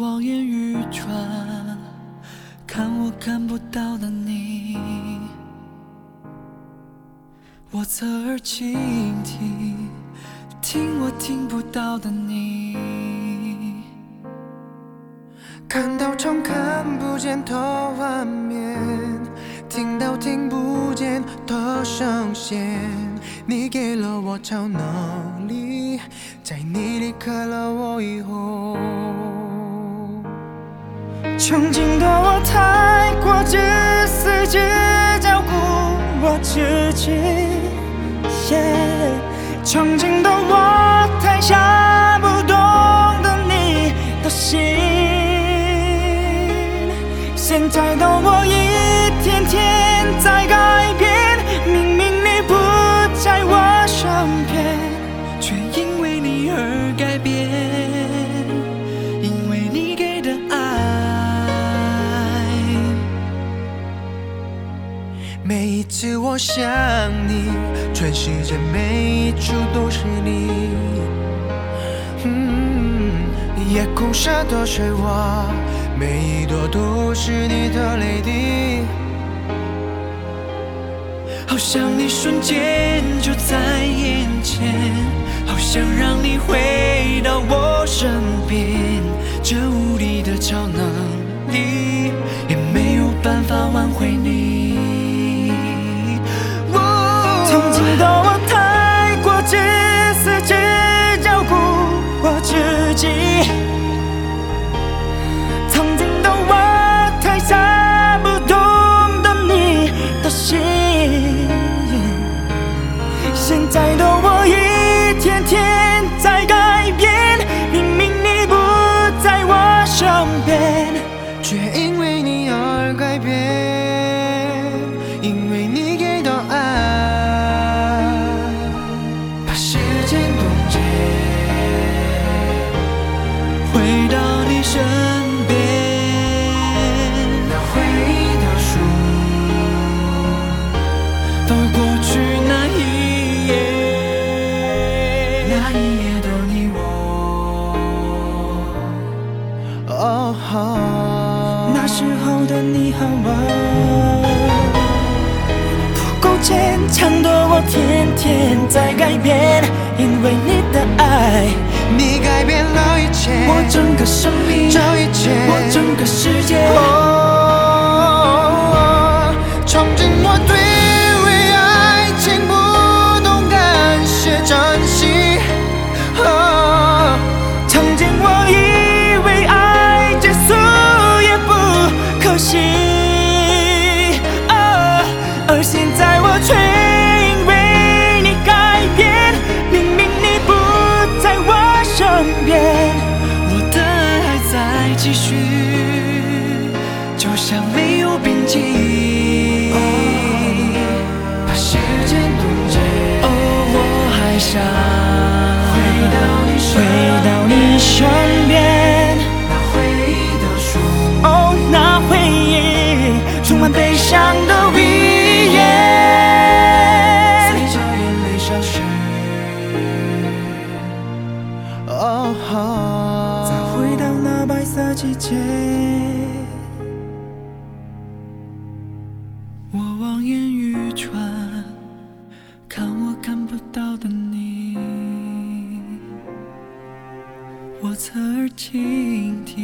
望眼欲穿，看我看不到的你。我侧耳倾听，听我听不到的你。看到从看不见的画面，听到听不见的声线，你给了我超能力，在你离开了我以后，曾经的我太过自私，只照顾我自己。曾经我想你，全世界每一处都是你。嗯，夜空下的水花，每一朵都是你的泪滴。好想你瞬间就在眼前，好想让你回到我身边。这无力的超能却因为你而改变，因为你给的爱，把时间冻结，回到你身边，那回忆的书，到过去那一页，那一页你好吗，不够坚强的我，天天在改变，因为你的爱，你改变了一切，我整个生命，这一切，我整个世界。回到你身边，那回忆的书，哦，那回忆充满悲伤的语言。随着眼泪消失，哦，再回到那白色季节。我望眼欲穿，侧耳倾听，